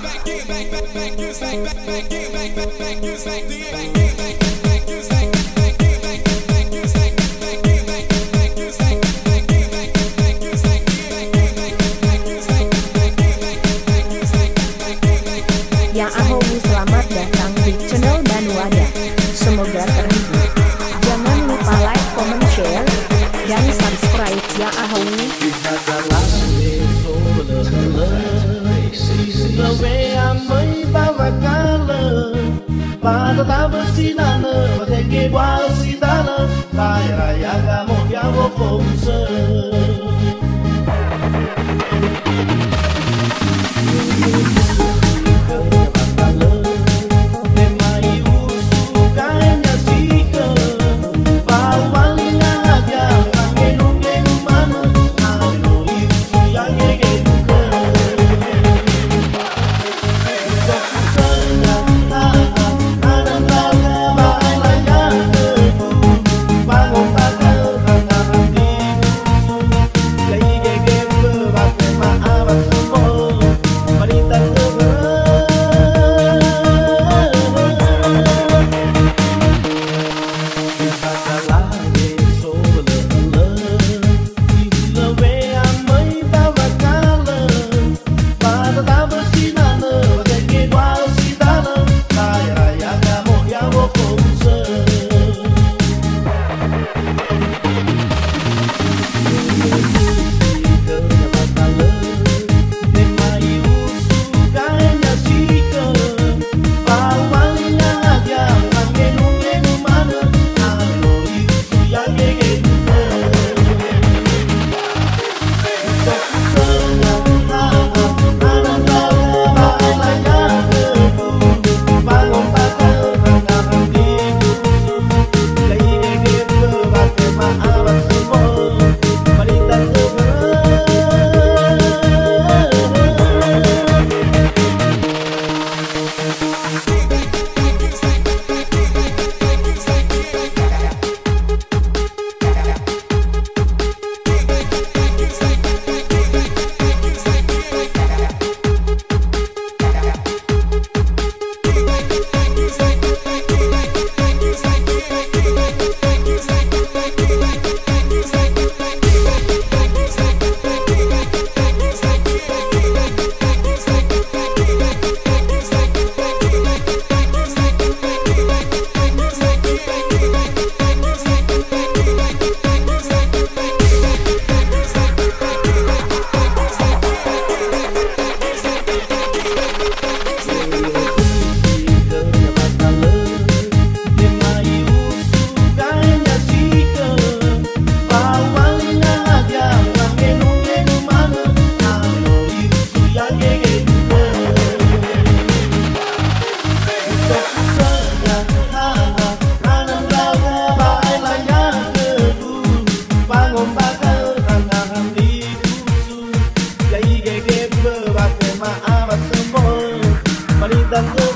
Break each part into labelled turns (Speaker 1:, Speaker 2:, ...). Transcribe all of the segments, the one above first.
Speaker 1: Ya Ahowu selamat datang di channel Banuada. Semoga terhibur. Jangan lupa like, comment, share Dan subscribe Ya também a mãe tava calã
Speaker 2: Pada tava cidadã, até que igual cidadã Ai, ai, ai, amor, que amor foi um sangue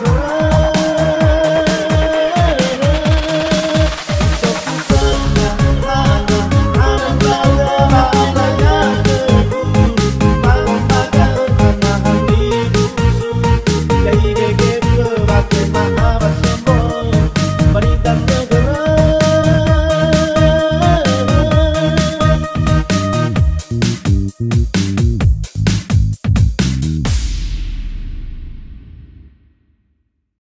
Speaker 2: world.